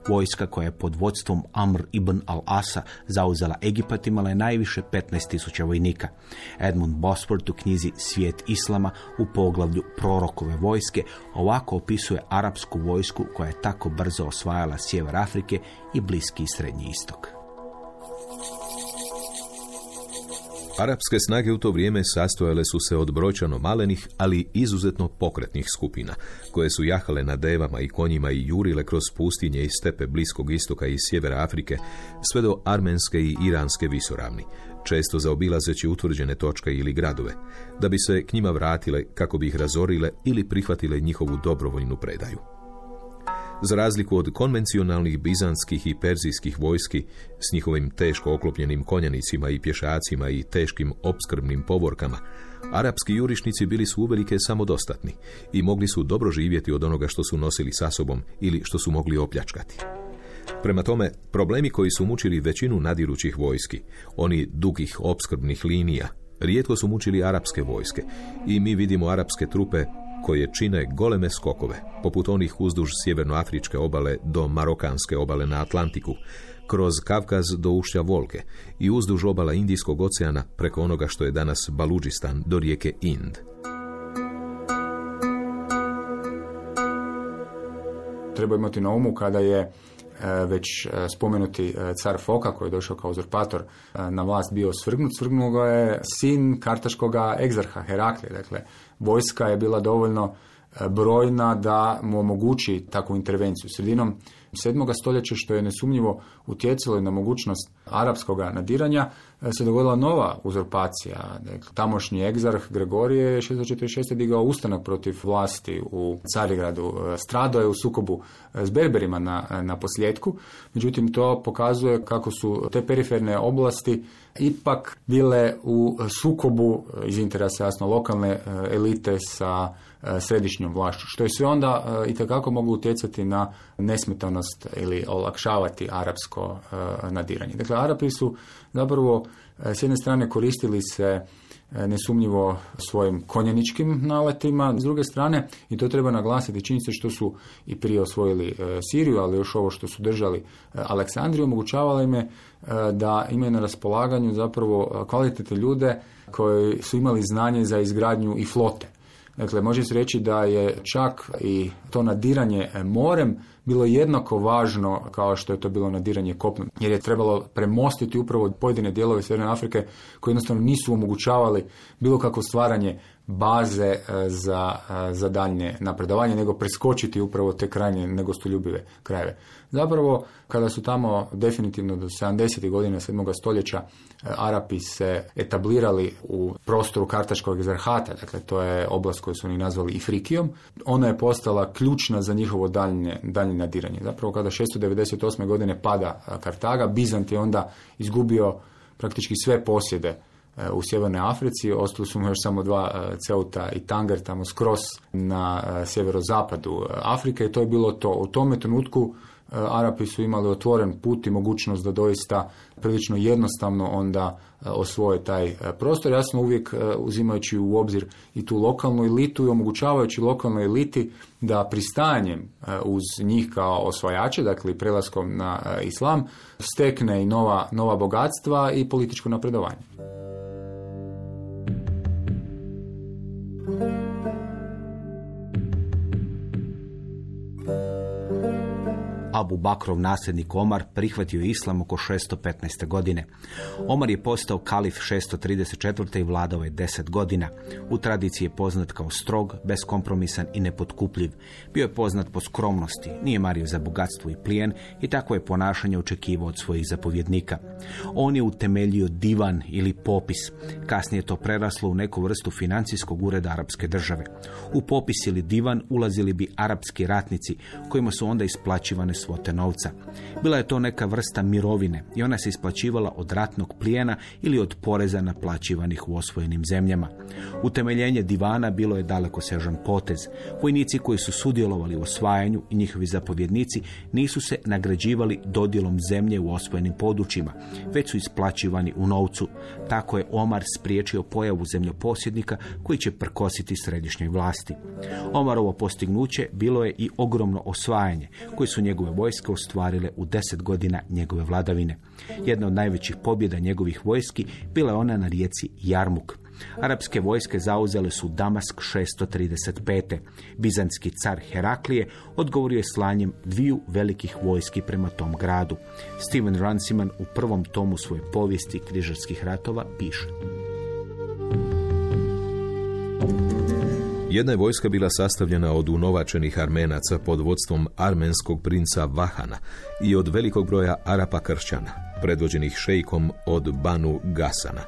Vojska koja je pod vodstvom Amr ibn al-Asa zauzela Egipat imala je najviše 15 tisuća vojnika. Edmund Bosworth u knjizi Svijet Islama u poglavlju prorokove vojske ovako opisuje arapsku vojsku koja je tako brzo osvajala sjever Afrike i Bliski i Srednji istok. Arapske snage u to vrijeme sastojale su se od brojčano malenih, ali izuzetno pokretnih skupina, koje su jahale na devama i konjima i jurile kroz pustinje i stepe Bliskog istoka i sjevera Afrike, sve do armenske i iranske visoravni, često zaobilazeći utvrđene točke ili gradove, da bi se k njima vratile kako bi ih razorile ili prihvatile njihovu dobrovoljnu predaju. Za razliku od konvencionalnih bizanskih i perzijskih vojski s njihovim teško oklopljenim konjanicima i pješacima i teškim opskrbnim povorkama, arapski jurišnici bili su uvelike samodostatni i mogli su dobro živjeti od onoga što su nosili sa sobom ili što su mogli opljačkati. Prema tome, problemi koji su mučili većinu nadirućih vojski, oni dugih opskrbnih linija, rijetko su mučili arapske vojske i mi vidimo arapske trupe koje čine goleme skokove, poput onih uzduž sjevernoafričke obale do marokanske obale na Atlantiku, kroz Kavkaz do ušća Volke i uzduž obala Indijskog oceana preko onoga što je danas Baluđistan do rijeke Ind. Treba imati na umu kada je e, već e, spomenuti e, car Foka koji je došao kao uzurpator na vlast bio svrgnut. Svrgnuo ga je sin kartaškoga egzarha Heraklija. Dakle, vojska je bila dovoljno e, brojna da mu omogući takvu intervenciju. Sredinom 7. stoljeća, što je nesumnjivo utjecalo na mogućnost arapskog nadiranja, e, se dogodila nova uzurpacija. Dakle, tamošnji egzarh Gregorije je 646. digao ustanak protiv vlasti u Carigradu. E, strado je u sukobu s Berberima na, na posljedku, međutim to pokazuje kako su te periferne oblasti ipak bile u sukobu iz interesa jasno lokalne e, elite sa e, središnjom vlašću, što je sve onda e, i takako moglo utjecati na nesmetanost ili olakšavati arapsko nadiranje. Dakle, Arapi su zapravo s jedne strane koristili se nesumnjivo svojim konjeničkim naletima, s druge strane, i to treba naglasiti, čini se što su i prije osvojili Siriju, ali još ovo što su držali Aleksandriju, omogućavala im je E, da imaju na raspolaganju zapravo e, kvalitetne ljude koji su imali znanje za izgradnju i flote. Dakle, može se reći da je čak i to nadiranje morem bilo jednako važno kao što je to bilo nadiranje kopnom, jer je trebalo premostiti upravo pojedine dijelove Sjeverne Afrike koji jednostavno nisu omogućavali bilo kako stvaranje baze e, za, za daljnje napredovanje, nego preskočiti upravo te krajnje negostoljubive krajeve. Zapravo, kada su tamo definitivno do 70. godina 7. stoljeća e, Arapi se etablirali u prostoru Kartaškog egzarhata, dakle to je oblast koju su oni nazvali Ifrikijom, ona je postala ključna za njihovo daljnje, daljnje nadiranje. Zapravo kada 698. godine pada e, Kartaga, Bizant je onda izgubio praktički sve posjede e, u Sjevernoj Africi, ostali su mu još samo dva Ceuta i Tanger tamo skroz na sjeverozapadu Afrike i to je bilo to. U tome trenutku E, Arapi su imali otvoren put i mogućnost da doista prilično jednostavno onda e, osvoje taj e, prostor. Jasno uvijek uzimajući u obzir i tu lokalnu elitu i omogućavajući lokalnoj eliti da pristajanjem uz njih kao osvajače, dakle prelaskom na islam, stekne i nova, nova bogatstva i političko napredovanje. Abu Bakrov nasljednik Omar prihvatio islam oko 615. godine. Omar je postao kalif 634. i vladao je 10 godina. U tradiciji je poznat kao strog, beskompromisan i nepotkupljiv. Bio je poznat po skromnosti, nije mario za bogatstvo i plijen i takvo je ponašanje očekivao od svojih zapovjednika. On je utemeljio divan ili popis. Kasnije je to preraslo u neku vrstu financijskog ureda arapske države. U popis ili divan ulazili bi arapski ratnici kojima su onda isplaćivane svote novca. Bila je to neka vrsta mirovine i ona se isplaćivala od ratnog plijena ili od poreza naplaćivanih u osvojenim zemljama. Utemeljenje divana bilo je daleko sežan potez. Vojnici koji su sudjelovali u osvajanju i njihovi zapovjednici nisu se nagrađivali dodjelom zemlje u osvojenim područjima, već su isplaćivani u novcu. Tako je Omar spriječio pojavu zemljoposjednika koji će prkositi središnjoj vlasti. Omarovo postignuće bilo je i ogromno osvajanje koje su njegove vojske ostvarile u deset godina njegove vladavine. Jedna od najvećih pobjeda njegovih vojski bila je ona na rijeci Jarmuk. Arapske vojske zauzele su Damask 635. Bizanski car Heraklije odgovorio je slanjem dviju velikih vojski prema tom gradu. Steven Runciman u prvom tomu svoje povijesti križarskih ratova piše. Jedna je vojska bila sastavljena od unovačenih Armenaca pod vodstvom armenskog princa Vahana i od velikog broja Arapa kršćana, predvođenih šejkom od Banu Gasana.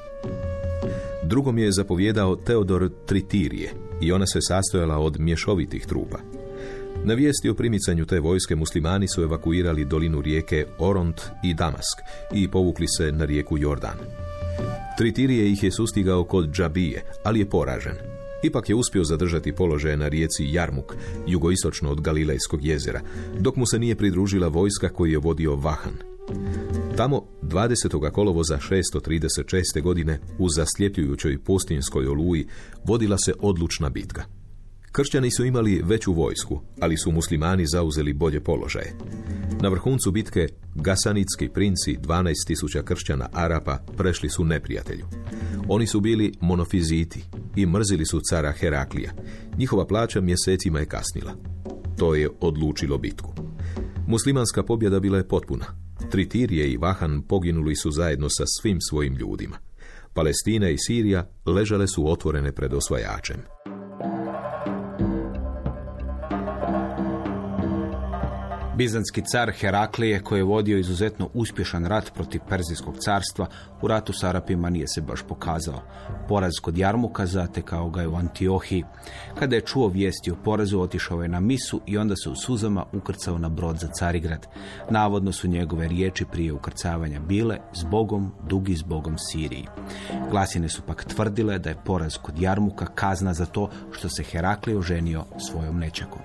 Drugom je zapovjedao Teodor Tritirije i ona se sastojala od mješovitih trupa. Na vijesti o primicanju te vojske muslimani su evakuirali dolinu rijeke Oront i Damask i povukli se na rijeku Jordan. Tritirije ih je sustigao kod Džabije, ali je poražen. Ipak je uspio zadržati položaje na rijeci Jarmuk, jugoistočno od Galilejskog jezera, dok mu se nije pridružila vojska koju je vodio Vahan. Tamo 20. kolovoza 636. godine u zasljepljujućoj pustinskoj oluji vodila se odlučna bitka. Kršćani su imali veću vojsku, ali su muslimani zauzeli bolje položaje. Na vrhuncu bitke gasanitski princi 12.000 kršćana Arapa prešli su neprijatelju. Oni su bili monofiziti i mrzili su cara Heraklija. Njihova plaća mjesecima je kasnila. To je odlučilo bitku. Muslimanska pobjeda bila je potpuna. Tritirije i Vahan poginuli su zajedno sa svim svojim ljudima. Palestina i Sirija ležale su otvorene pred osvajačem. Bizanski car Heraklije, koji je vodio izuzetno uspješan rat protiv Perzijskog carstva, u ratu s Arapima nije se baš pokazao. Poraz kod Jarmuka zatekao ga je u Antiohiji. Kada je čuo vijesti o porazu, otišao je na misu i onda se u suzama ukrcao na brod za Carigrad. Navodno su njegove riječi prije ukrcavanja bile zbogom, dugi zbogom Siriji. Glasine su pak tvrdile da je poraz kod Jarmuka kazna za to što se Heraklije oženio svojom nečakom.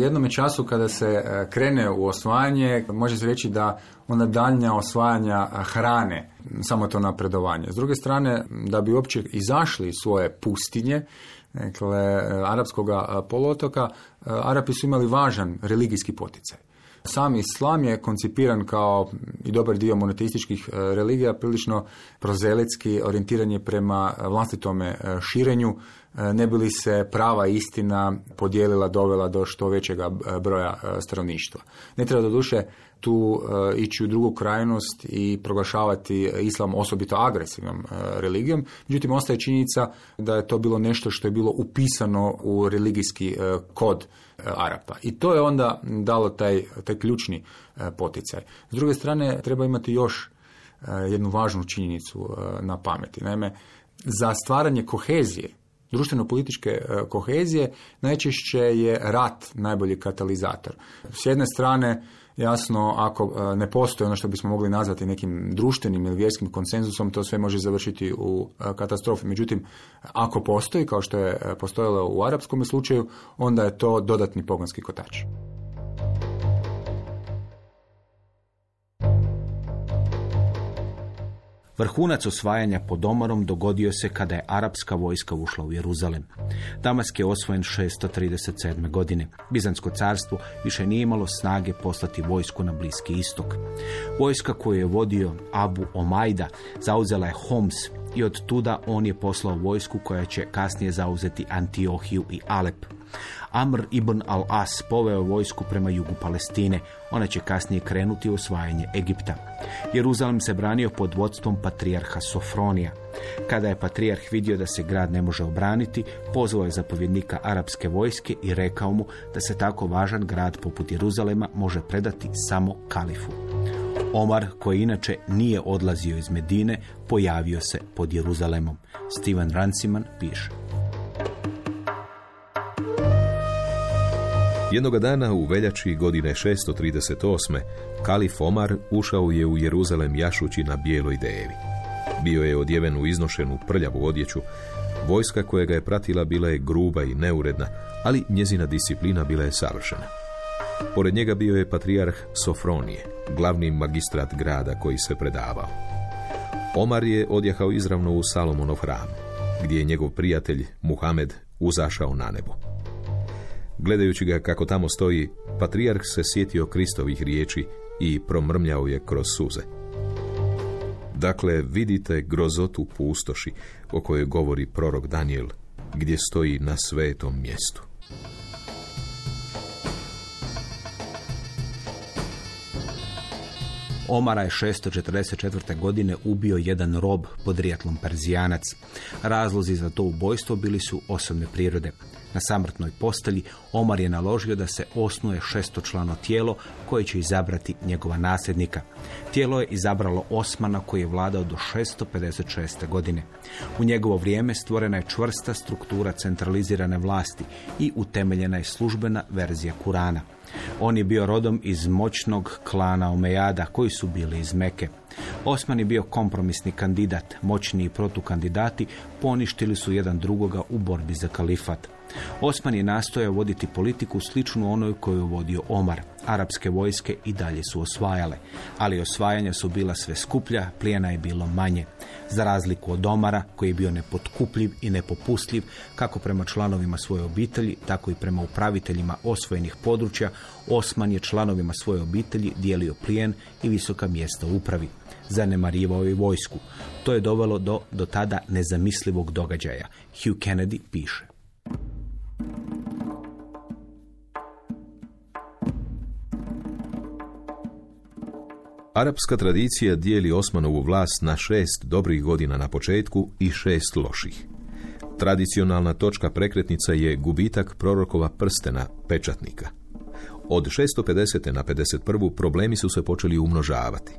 Jednom času kada se e, krene u osvajanje, može se reći da onda daljnja osvajanja hrane, samo to napredovanje. S druge strane, da bi uopće izašli iz svoje pustinje, dakle, arapskog poluotoka, Arapi su imali važan religijski poticaj. Sam islam je koncipiran kao i dobar dio monoteističkih religija, prilično prozeletski, orijentiran je prema vlastitome širenju, ne bi li se prava istina podijelila, dovela do što većega broja stanovništva. Ne treba do duše tu ići u drugu krajnost i proglašavati islam osobito agresivnom religijom. Međutim, ostaje činjenica da je to bilo nešto što je bilo upisano u religijski kod Arapa. I to je onda dalo taj, taj ključni poticaj. S druge strane, treba imati još jednu važnu činjenicu na pameti. Naime, za stvaranje kohezije društveno-političke e, kohezije, najčešće je rat najbolji katalizator. S jedne strane, jasno, ako e, ne postoji ono što bismo mogli nazvati nekim društvenim ili vjerskim konsenzusom, to sve može završiti u e, katastrofi. Međutim, ako postoji, kao što je postojalo u arapskom slučaju, onda je to dodatni pogonski kotač. Vrhunac osvajanja pod Omarom dogodio se kada je arapska vojska ušla u Jeruzalem. Damask je osvojen 637. godine. Bizansko carstvo više nije imalo snage poslati vojsku na Bliski istok. Vojska koju je vodio Abu Omajda zauzela je Homs i od tuda on je poslao vojsku koja će kasnije zauzeti Antiohiju i Alep. Amr ibn al-As poveo vojsku prema jugu Palestine. Ona će kasnije krenuti u osvajanje Egipta. Jeruzalem se branio pod vodstvom patrijarha Sofronija. Kada je patrijarh vidio da se grad ne može obraniti, pozvao je zapovjednika arapske vojske i rekao mu da se tako važan grad poput Jeruzalema može predati samo kalifu. Omar, koji inače nije odlazio iz Medine, pojavio se pod Jeruzalemom. Steven Ranciman piše. Jednoga dana u veljači godine 638. kalif Omar ušao je u Jeruzalem jašući na bijeloj devi. Bio je odjeven u iznošenu prljavu odjeću. Vojska koja ga je pratila bila je gruba i neuredna, ali njezina disciplina bila je savršena. Pored njega bio je patrijarh Sofronije, glavni magistrat grada koji se predavao. Omar je odjehao izravno u Salomonov hram, gdje je njegov prijatelj Muhamed uzašao na nebo. Gledajući ga kako tamo stoji, patrijarh se sjetio Kristovih riječi i promrmljao je kroz suze. Dakle, vidite grozotu pustoši o kojoj govori prorok Daniel, gdje stoji na svetom mjestu. Omara je 644. godine ubio jedan rob podrijetlom Perzijanac. Razlozi za to ubojstvo bili su osobne prirode. Na samrtnoj postelji Omar je naložio da se osnuje šestočlano tijelo koje će izabrati njegova nasljednika. Tijelo je izabralo Osmana koji je vladao do 656. godine. U njegovo vrijeme stvorena je čvrsta struktura centralizirane vlasti i utemeljena je službena verzija Kurana. On je bio rodom iz moćnog klana Omejada koji su bili iz Meke. Osman je bio kompromisni kandidat, moćni i protukandidati poništili su jedan drugoga u borbi za kalifat. Osman je nastojao voditi politiku sličnu onoj koju je vodio Omar. Arapske vojske i dalje su osvajale, ali osvajanja su bila sve skuplja, plijena je bilo manje. Za razliku od Omara, koji je bio nepotkupljiv i nepopustljiv, kako prema članovima svoje obitelji, tako i prema upraviteljima osvojenih područja, Osman je članovima svoje obitelji dijelio plijen i visoka mjesta u upravi. Zanemarivao je vojsku. To je dovelo do, do tada nezamislivog događaja. Hugh Kennedy piše. Arapska tradicija dijeli Osmanovu vlast na šest dobrih godina na početku i šest loših. Tradicionalna točka prekretnica je gubitak prorokova prstena, pečatnika. Od 650. na 51. problemi su se počeli umnožavati.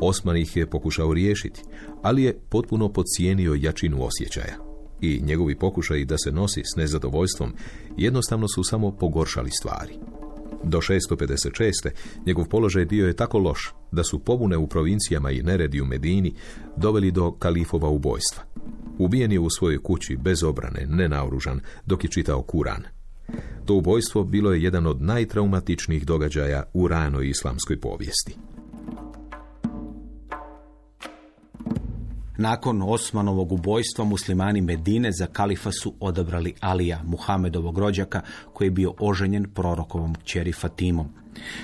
Osman ih je pokušao riješiti, ali je potpuno podcijenio jačinu osjećaja. I njegovi pokušaji da se nosi s nezadovoljstvom jednostavno su samo pogoršali stvari. Do 656. njegov položaj bio je tako loš da su pobune u provincijama i neredi u Medini doveli do kalifova ubojstva. Ubijen je u svojoj kući bez obrane, nenaoružan, dok je čitao Kuran. To ubojstvo bilo je jedan od najtraumatičnijih događaja u ranoj islamskoj povijesti. Nakon Osmanovog ubojstva muslimani Medine za kalifa su odabrali Alija, Muhamedovog rođaka, koji je bio oženjen prorokovom kćeri Fatimom.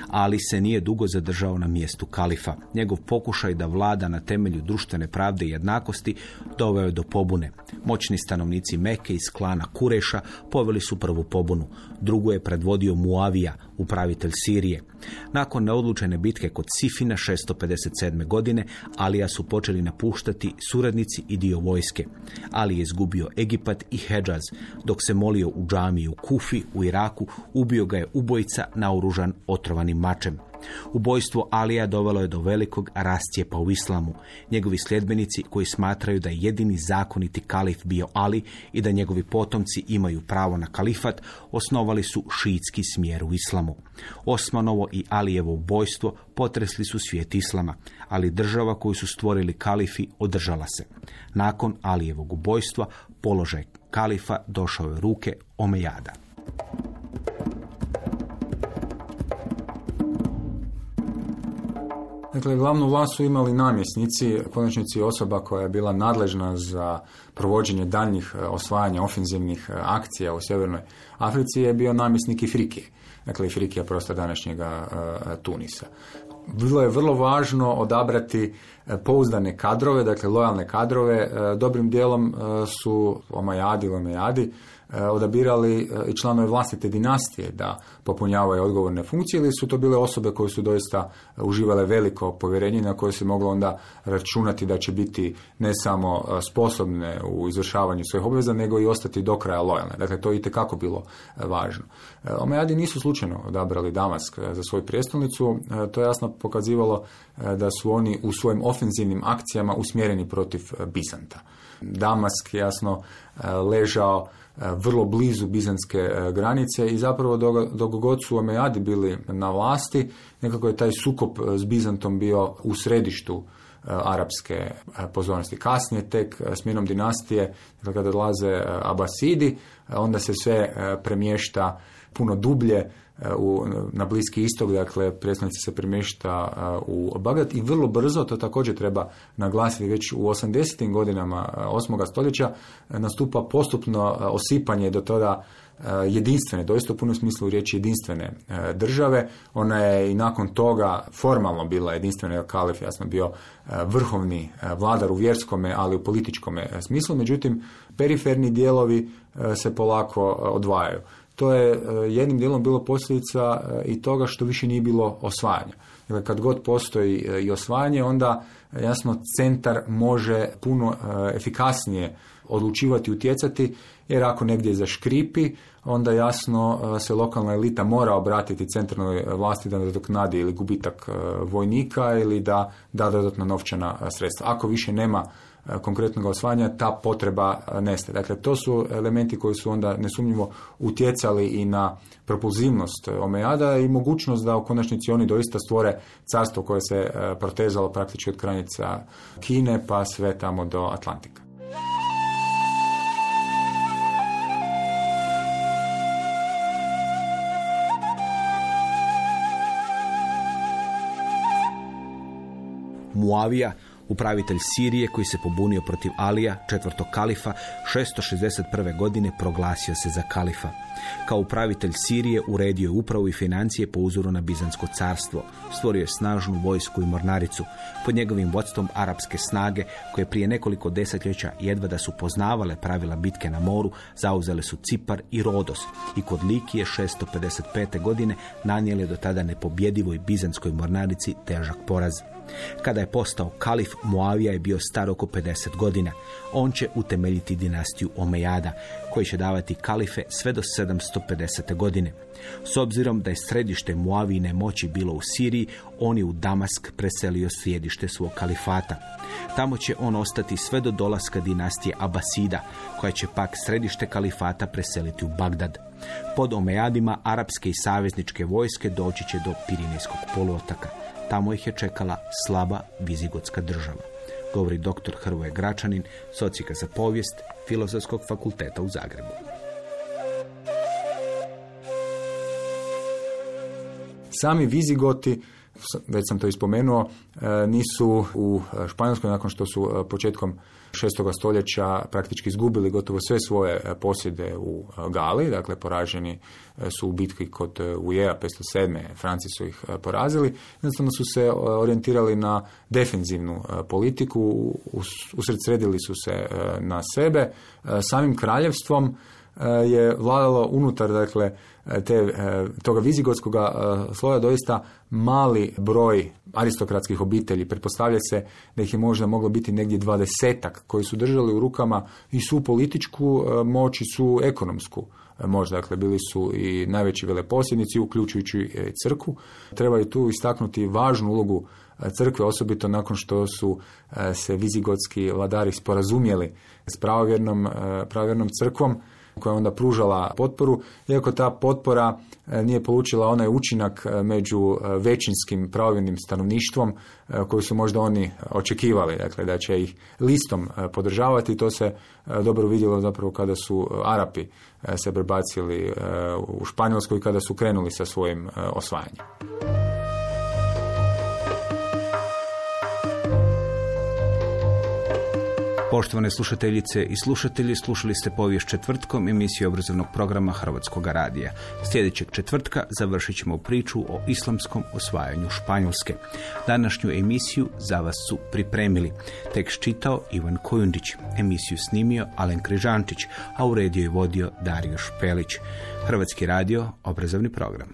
Ali se nije dugo zadržao na mjestu kalifa. Njegov pokušaj da vlada na temelju društvene pravde i jednakosti doveo je do pobune. Moćni stanovnici Meke iz klana Kureša poveli su prvu pobunu. Drugu je predvodio Muavija, upravitelj Sirije. Nakon neodlučene bitke kod Sifina 657. godine Alija su počeli napuštati suradnici i dio vojske. Ali je izgubio Egipat i Hedžaz. Dok se molio u džamiji u Kufi u Iraku, ubio ga je ubojica naoružan otrovanim mačem. Ubojstvo Alija dovelo je do velikog rastjepa u islamu. Njegovi sljedbenici koji smatraju da je jedini zakoniti kalif bio Ali i da njegovi potomci imaju pravo na kalifat, osnovali su šiitski smjer u islamu. Osmanovo i Alijevo ubojstvo potresli su svijet islama, ali država koju su stvorili kalifi održala se. Nakon Alijevog ubojstva položaj kalifa došao je ruke Omejada. Dakle, glavnu vlast su imali namjesnici, konačnici osoba koja je bila nadležna za provođenje daljnjih e, osvajanja ofenzivnih e, akcija u Sjevernoj Africi je bio namjesnik Ifrike. Dakle, Ifrikija prostor današnjega e, Tunisa. bilo je vrlo važno odabrati pouzdane kadrove, dakle lojalne kadrove. Dobrim dijelom su Omajadi ili Omajadi odabirali e, i članovi vlastite dinastije da popunjavaju odgovorne funkcije ili su to bile osobe koje su doista uživale veliko povjerenje na koje se moglo onda računati da će biti ne samo e, sposobne u izvršavanju svojih obveza, nego i ostati do kraja lojalne. Dakle, to je itekako bilo e, važno. E, Omejadi nisu slučajno odabrali Damask e, za svoju prijestolnicu, E, to je jasno pokazivalo e, da su oni u svojim ofenzivnim akcijama usmjereni protiv e, Bizanta. Damask jasno e, ležao e, vrlo blizu bizantske e, granice i zapravo dok, god su Omejadi bili na vlasti, nekako je taj sukob e, s Bizantom bio u središtu e, arapske e, pozornosti. Kasnije tek e, smjenom dinastije, dakle, kada dolaze e, Abasidi, e, onda se sve e, premješta puno dublje e, u, na Bliski istok, dakle predstavnici se premješta e, u Bagdad i vrlo brzo, to također treba naglasiti već u 80. godinama e, 8. stoljeća, e, nastupa postupno osipanje do tada jedinstvene, doista u punom smislu riječi jedinstvene države. Ona je i nakon toga formalno bila jedinstvena, jer kalif jasno bio vrhovni vladar u vjerskome, ali u političkome smislu. Međutim, periferni dijelovi se polako odvajaju. To je e, jednim dijelom bilo posljedica e, i toga što više nije bilo osvajanja. Dakle, kad god postoji e, i osvajanje, onda jasno centar može puno efikasnije odlučivati i utjecati, jer ako negdje zaškripi, onda jasno se lokalna elita mora obratiti centralnoj vlasti da nadoknadi ili gubitak vojnika ili da da dodatna novčana sredstva. Ako više nema konkretnog osvajanja, ta potreba e, nestaje. Dakle, to su elementi koji su onda nesumnjivo utjecali i na propulzivnost e, Omejada i mogućnost da u konačnici oni doista stvore carstvo koje se e, protezalo praktički od granica Kine pa sve tamo do Atlantika. Muavija, upravitelj Sirije koji se pobunio protiv Alija, četvrtog kalifa, 661. godine proglasio se za kalifa. Kao upravitelj Sirije uredio je upravu i financije po uzoru na Bizansko carstvo. Stvorio je snažnu vojsku i mornaricu. Pod njegovim vodstvom arapske snage, koje prije nekoliko desetljeća jedva da su poznavale pravila bitke na moru, zauzele su Cipar i Rodos i kod Likije 655. godine nanijeli do tada nepobjedivoj bizanskoj mornarici težak poraz. Kada je postao kalif, Muavija je bio star oko 50 godina. On će utemeljiti dinastiju Omejada, koji će davati kalife sve do 750. godine. S obzirom da je središte Muavine moći bilo u Siriji, on je u Damask preselio sjedište svog kalifata. Tamo će on ostati sve do dolaska dinastije Abasida, koja će pak središte kalifata preseliti u Bagdad. Pod Omejadima arapske i savezničke vojske doći će do Pirinejskog poluotaka. Tamo ih je čekala slaba vizigotska država. Govori dr. Hrvoje Gračanin, socijka za povijest Filozofskog fakulteta u Zagrebu. Sami Vizigoti, već sam to ispomenuo, e, nisu u e, Španjolskoj nakon što su e, početkom 6. stoljeća praktički izgubili gotovo sve svoje e, posjede u e, Gali, dakle poraženi e, su u bitki kod Ujeja 507. Franci su ih porazili. Jednostavno su se orijentirali na defenzivnu politiku, us- usredsredili su se na sebe. Samim kraljevstvom je vladalo unutar dakle te, e, toga vizigotskog sloja doista mali broj aristokratskih obitelji. Pretpostavlja se da ih je možda moglo biti negdje dvadesetak koji su držali u rukama i su političku moć i su ekonomsku moć. Dakle, bili su i najveći veleposjednici, uključujući i crkvu. Treba i tu istaknuti važnu ulogu crkve, osobito nakon što su se vizigotski vladari sporazumjeli s pravovjernom, pravovjernom crkvom koja je onda pružala potporu, iako ta potpora e, nije polučila onaj učinak e, među e, većinskim pravovjernim stanovništvom koji su možda oni očekivali, dakle da će ih listom podržavati. To se dobro vidjelo zapravo kada su Arapi se prebacili u Španjolsku i kada su krenuli sa svojim osvajanjem. Poštovane slušateljice i slušatelji, slušali ste povijest četvrtkom emisiju obrazovnog programa Hrvatskog radija. Sljedećeg četvrtka završit ćemo priču o islamskom osvajanju Španjolske. Današnju emisiju za vas su pripremili. Tekst čitao Ivan Kojundić, emisiju snimio Alen Križančić, a u rediju je vodio Dario Špelić. Hrvatski radio, obrazovni program.